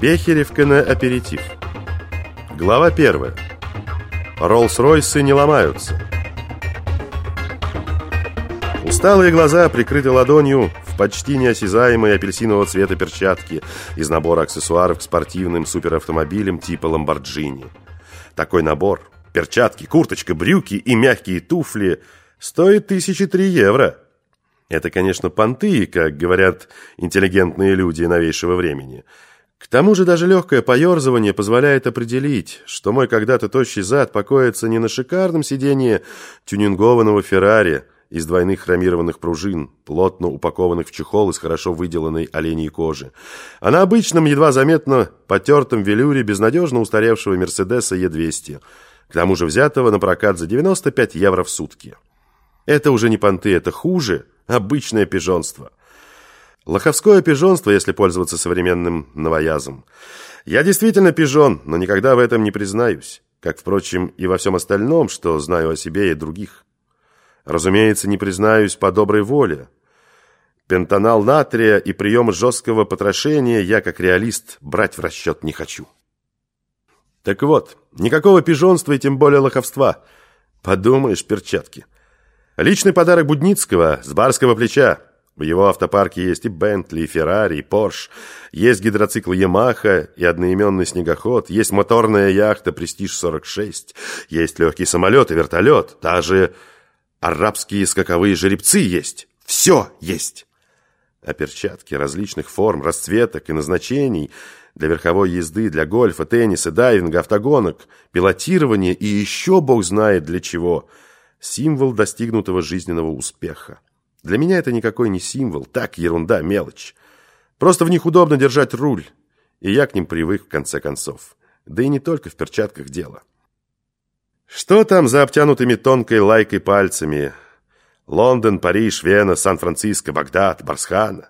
Бехеревка на аперитив. Глава первая. Роллс-Ройсы не ломаются. Усталые глаза прикрыты ладонью в почти неосязаемой апельсинового цвета перчатки из набора аксессуаров к спортивным суперавтомобилям типа «Ламборджини». Такой набор – перчатки, курточка, брюки и мягкие туфли – стоит тысячи три евро. Это, конечно, понты, как говорят интеллигентные люди новейшего времени – к тому же даже легкое поерзывание позволяет определить, что мой когда-то тощий зад покоится не на шикарном сиденье тюнингованного Феррари из двойных хромированных пружин, плотно упакованных в чехол из хорошо выделанной оленей кожи, а на обычном, едва заметно потертом велюре безнадежно устаревшего Мерседеса Е200, к тому же взятого на прокат за 95 евро в сутки. Это уже не понты, это хуже, обычное пижонство. Лоховское пижонство, если пользоваться современным новоязом. Я действительно пижон, но никогда в этом не признаюсь, как, впрочем, и во всем остальном, что знаю о себе и других. Разумеется, не признаюсь по доброй воле. Пентонал натрия и прием жесткого потрошения я, как реалист, брать в расчет не хочу. Так вот, никакого пижонства и тем более лоховства. Подумаешь, перчатки. Личный подарок Будницкого с барского плеча. В его автопарке есть и Бентли, и Феррари, и Порш. Есть гидроцикл Ямаха и одноименный снегоход. Есть моторная яхта Престиж-46. Есть легкий самолет и вертолет. Даже арабские скаковые жеребцы есть. Все есть. А перчатки различных форм, расцветок и назначений для верховой езды, для гольфа, тенниса, дайвинга, автогонок, пилотирования и еще бог знает для чего. Символ достигнутого жизненного успеха. Для меня это никакой не символ, так, ерунда, мелочь. Просто в них удобно держать руль, и я к ним привык в конце концов. Да и не только в перчатках дело. Что там за обтянутыми тонкой лайкой пальцами? Лондон, Париж, Вена, Сан-Франциско, Багдад, Барсхана.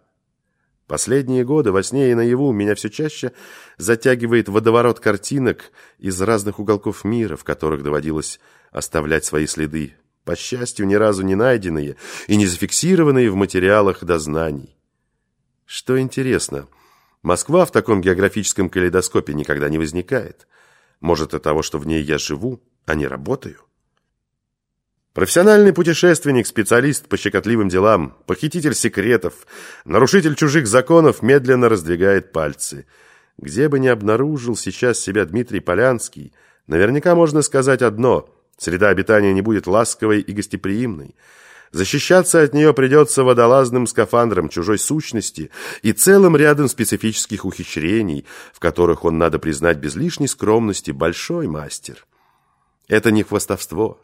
Последние годы во сне и наяву меня все чаще затягивает водоворот картинок из разных уголков мира, в которых доводилось оставлять свои следы по счастью, ни разу не найденные и не зафиксированные в материалах дознаний. Что интересно, Москва в таком географическом калейдоскопе никогда не возникает. Может, от того, что в ней я живу, а не работаю? Профессиональный путешественник, специалист по щекотливым делам, похититель секретов, нарушитель чужих законов медленно раздвигает пальцы. Где бы ни обнаружил сейчас себя Дмитрий Полянский, наверняка можно сказать одно – Среда обитания не будет ласковой и гостеприимной. Защищаться от нее придется водолазным скафандром чужой сущности и целым рядом специфических ухищрений, в которых он, надо признать без лишней скромности, большой мастер. Это не хвастовство.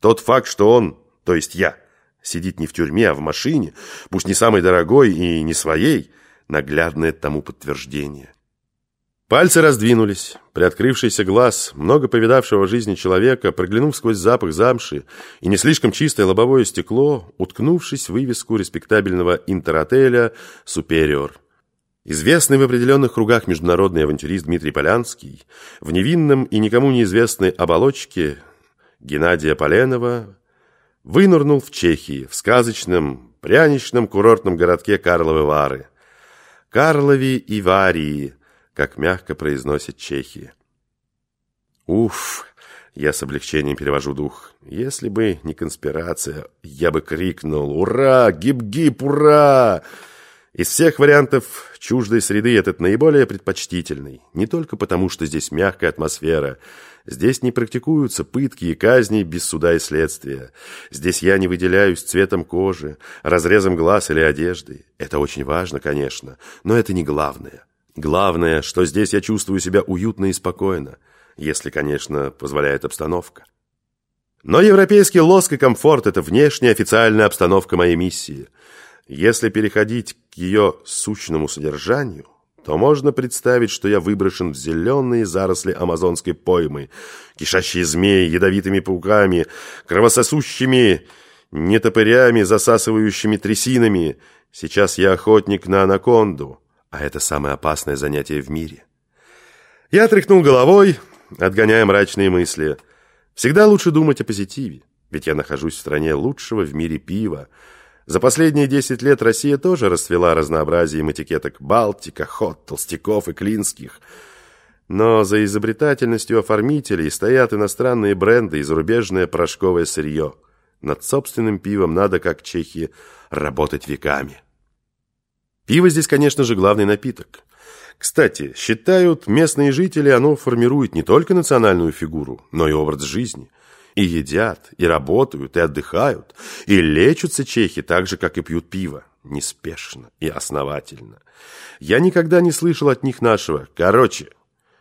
Тот факт, что он, то есть я, сидит не в тюрьме, а в машине, пусть не самой дорогой и не своей, наглядное тому подтверждение. Пальцы раздвинулись. Приоткрывшийся глаз, много повидавшего жизни человека, проглянув сквозь запах замши и не слишком чистое лобовое стекло, уткнувшись в вывеску респектабельного интеротеля «Супериор». Известный в определенных кругах международный авантюрист Дмитрий Полянский в невинном и никому неизвестной оболочке Геннадия Поленова вынырнул в Чехии, в сказочном, пряничном курортном городке Карловы Вары. Карлови и Варии – как мягко произносят чехи. Уф, я с облегчением перевожу дух. Если бы не конспирация, я бы крикнул «Ура! Гиб-гиб! Ура!» Из всех вариантов чуждой среды этот наиболее предпочтительный. Не только потому, что здесь мягкая атмосфера. Здесь не практикуются пытки и казни без суда и следствия. Здесь я не выделяюсь цветом кожи, разрезом глаз или одежды. Это очень важно, конечно, но это не главное. Главное, что здесь я чувствую себя уютно и спокойно, если, конечно, позволяет обстановка. Но европейский лоск и комфорт – это внешняя официальная обстановка моей миссии. Если переходить к ее сущному содержанию, то можно представить, что я выброшен в зеленые заросли амазонской поймы, кишащие змеи, ядовитыми пауками, кровососущими нетопырями, засасывающими трясинами. Сейчас я охотник на анаконду, а это самое опасное занятие в мире. Я тряхнул головой, отгоняя мрачные мысли. Всегда лучше думать о позитиве, ведь я нахожусь в стране лучшего в мире пива, За последние 10 лет Россия тоже расцвела разнообразием этикеток Балтика, Хот, Толстяков и Клинских. Но за изобретательностью оформителей стоят иностранные бренды и зарубежное порошковое сырье. Над собственным пивом надо, как чехи, работать веками. Пиво здесь, конечно же, главный напиток. Кстати, считают местные жители, оно формирует не только национальную фигуру, но и образ жизни. И едят, и работают, и отдыхают, и лечатся чехи так же, как и пьют пиво. Неспешно и основательно. Я никогда не слышал от них нашего. Короче,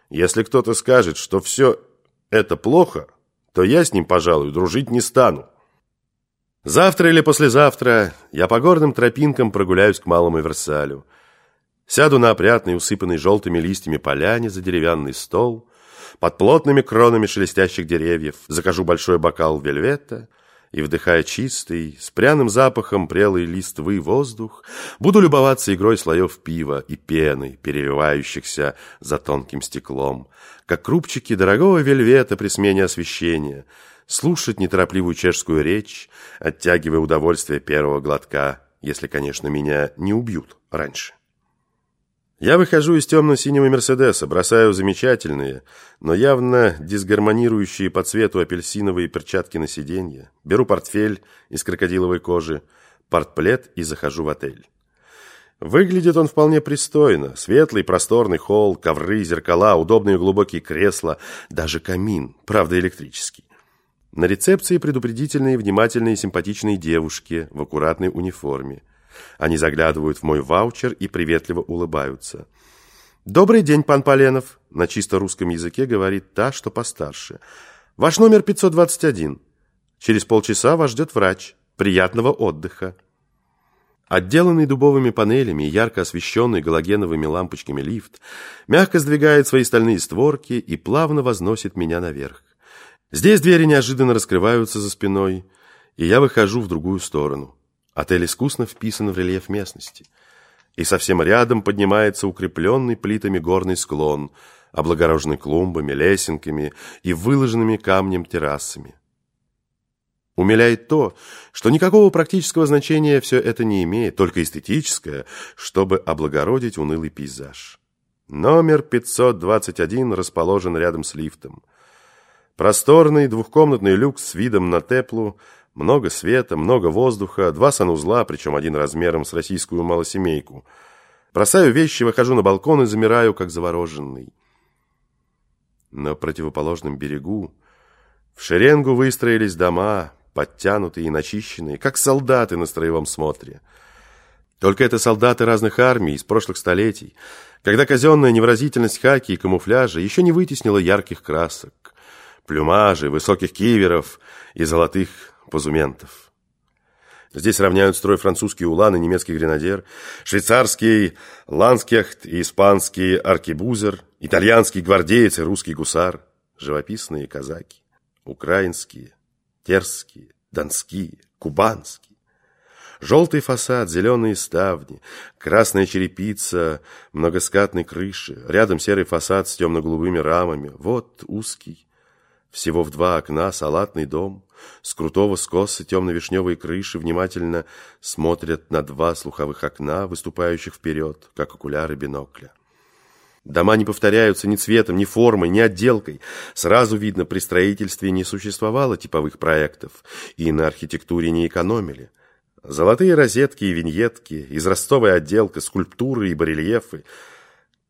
если кто-то скажет, что все это плохо, то я с ним, пожалуй, дружить не стану. Завтра или послезавтра я по горным тропинкам прогуляюсь к Малому Версалю. Сяду на опрятный, усыпанный желтыми листьями поляне за деревянный стол, под плотными кронами шелестящих деревьев, закажу большой бокал вельвета и, вдыхая чистый, с пряным запахом прелый листвы воздух, буду любоваться игрой слоев пива и пены, переливающихся за тонким стеклом, как крупчики дорогого вельвета при смене освещения — слушать неторопливую чешскую речь, оттягивая удовольствие первого глотка, если, конечно, меня не убьют раньше. Я выхожу из темно-синего Мерседеса, бросаю замечательные, но явно дисгармонирующие по цвету апельсиновые перчатки на сиденье, беру портфель из крокодиловой кожи, портплет и захожу в отель. Выглядит он вполне пристойно. Светлый, просторный холл, ковры, зеркала, удобные глубокие кресла, даже камин, правда электрический. На рецепции предупредительные, внимательные, симпатичные девушки в аккуратной униформе. Они заглядывают в мой ваучер и приветливо улыбаются. «Добрый день, пан Поленов!» На чисто русском языке говорит та, что постарше. «Ваш номер 521. Через полчаса вас ждет врач. Приятного отдыха!» Отделанный дубовыми панелями и ярко освещенный галогеновыми лампочками лифт мягко сдвигает свои стальные створки и плавно возносит меня наверх. Здесь двери неожиданно раскрываются за спиной, и я выхожу в другую сторону. Отель искусно вписан в рельеф местности. И совсем рядом поднимается укрепленный плитами горный склон, облагороженный клумбами, лесенками и выложенными камнем террасами. Умиляет то, что никакого практического значения все это не имеет, только эстетическое, чтобы облагородить унылый пейзаж. Номер 521 расположен рядом с лифтом. Просторный двухкомнатный люкс с видом на теплу, много света, много воздуха, два санузла, причем один размером с российскую малосемейку. Бросаю вещи, выхожу на балкон и замираю, как завороженный. На противоположном берегу в шеренгу выстроились дома, подтянутые и начищенные, как солдаты на строевом смотре. Только это солдаты разных армий из прошлых столетий, когда казенная невыразительность хаки и камуфляжа еще не вытеснила ярких красок плюмажи, высоких киверов и золотых позументов. Здесь равняют строй французские улан и немецкий гренадер, швейцарский ланскехт и испанский аркебузер, итальянский гвардеец и русский гусар, живописные казаки, украинские, терские, донские, кубанские. Желтый фасад, зеленые ставни, красная черепица, многоскатной крыши, рядом серый фасад с темно-голубыми рамами, вот узкий, всего в два окна салатный дом, с крутого скоса темно-вишневые крыши внимательно смотрят на два слуховых окна, выступающих вперед, как окуляры бинокля. Дома не повторяются ни цветом, ни формой, ни отделкой. Сразу видно, при строительстве не существовало типовых проектов, и на архитектуре не экономили. Золотые розетки и виньетки, израстовая отделка, скульптуры и барельефы —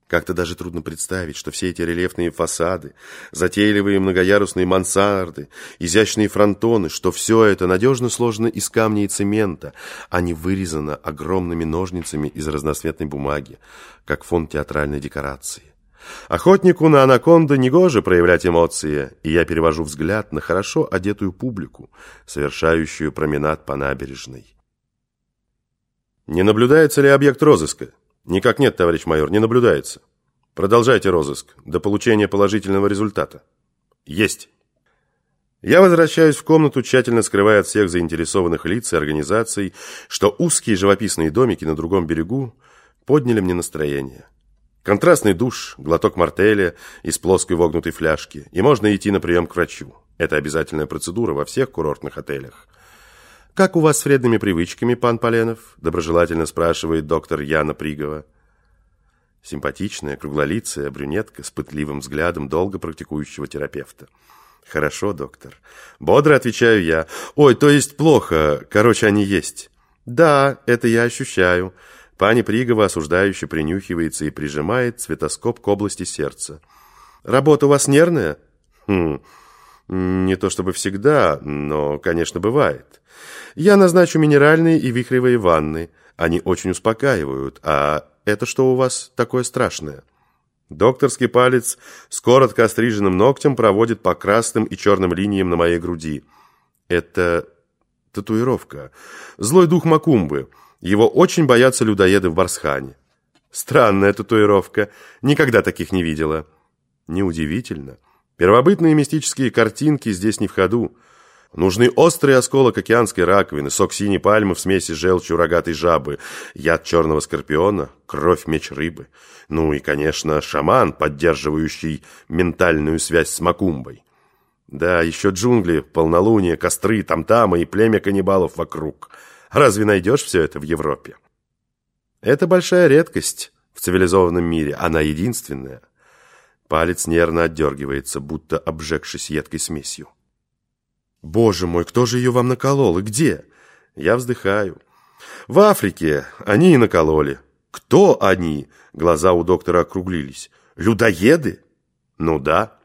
как-то даже трудно представить, что все эти рельефные фасады, затейливые многоярусные мансарды, изящные фронтоны, что все это надежно сложено из камня и цемента, а не вырезано огромными ножницами из разноцветной бумаги, как фон театральной декорации. Охотнику на анаконду негоже проявлять эмоции, и я перевожу взгляд на хорошо одетую публику, совершающую променад по набережной. Не наблюдается ли объект розыска? Никак нет, товарищ майор, не наблюдается. Продолжайте розыск до получения положительного результата. Есть. Я возвращаюсь в комнату, тщательно скрывая от всех заинтересованных лиц и организаций, что узкие живописные домики на другом берегу подняли мне настроение. Контрастный душ, глоток мартеля из плоской вогнутой фляжки, и можно идти на прием к врачу. Это обязательная процедура во всех курортных отелях. «Как у вас с вредными привычками, пан Поленов?» – доброжелательно спрашивает доктор Яна Пригова. Симпатичная, круглолицая брюнетка с пытливым взглядом долго практикующего терапевта. «Хорошо, доктор». Бодро отвечаю я. «Ой, то есть плохо. Короче, они есть». «Да, это я ощущаю». Пани Пригова осуждающе принюхивается и прижимает цветоскоп к области сердца. «Работа у вас нервная?» «Хм, не то чтобы всегда, но, конечно, бывает. Я назначу минеральные и вихревые ванны. Они очень успокаивают. А это что у вас такое страшное? Докторский палец с коротко остриженным ногтем проводит по красным и черным линиям на моей груди. Это татуировка. Злой дух Макумбы. Его очень боятся людоеды в Барсхане. Странная татуировка. Никогда таких не видела. Неудивительно. Первобытные мистические картинки здесь не в ходу. Нужны острый осколок океанской раковины, сок синей пальмы в смеси желчью рогатой жабы, яд черного скорпиона, кровь меч рыбы. Ну и, конечно, шаман, поддерживающий ментальную связь с Макумбой. Да, еще джунгли, полнолуние, костры, тамтамы и племя каннибалов вокруг. Разве найдешь все это в Европе? Это большая редкость в цивилизованном мире, она единственная. Палец нервно отдергивается, будто обжегшись едкой смесью. «Боже мой, кто же ее вам наколол и где?» Я вздыхаю. «В Африке они и накололи». «Кто они?» Глаза у доктора округлились. «Людоеды?» «Ну да».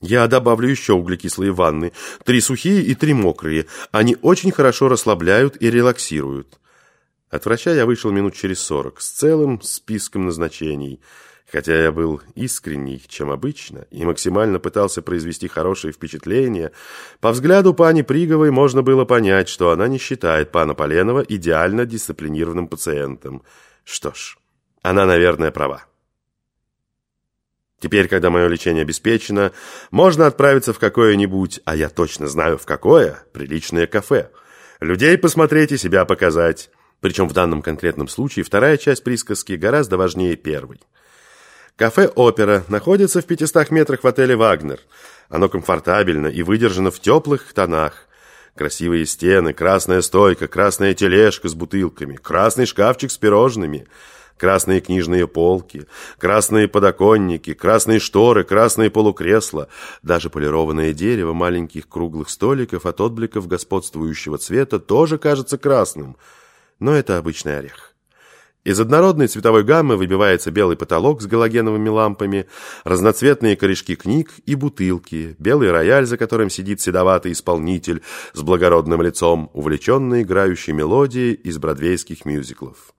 Я добавлю еще углекислые ванны. Три сухие и три мокрые. Они очень хорошо расслабляют и релаксируют. От врача я вышел минут через сорок с целым списком назначений – Хотя я был искренней, чем обычно, и максимально пытался произвести хорошее впечатление, по взгляду пани Приговой можно было понять, что она не считает пана Поленова идеально дисциплинированным пациентом. Что ж, она, наверное, права. Теперь, когда мое лечение обеспечено, можно отправиться в какое-нибудь, а я точно знаю в какое, приличное кафе. Людей посмотреть и себя показать. Причем в данном конкретном случае вторая часть присказки гораздо важнее первой. Кафе «Опера» находится в 500 метрах в отеле «Вагнер». Оно комфортабельно и выдержано в теплых тонах. Красивые стены, красная стойка, красная тележка с бутылками, красный шкафчик с пирожными, красные книжные полки, красные подоконники, красные шторы, красные полукресла, даже полированное дерево маленьких круглых столиков от отбликов господствующего цвета тоже кажется красным, но это обычный орех. Из однородной цветовой гаммы выбивается белый потолок с галогеновыми лампами, разноцветные корешки книг и бутылки, белый рояль, за которым сидит седоватый исполнитель с благородным лицом, увлеченный играющей мелодией из бродвейских мюзиклов.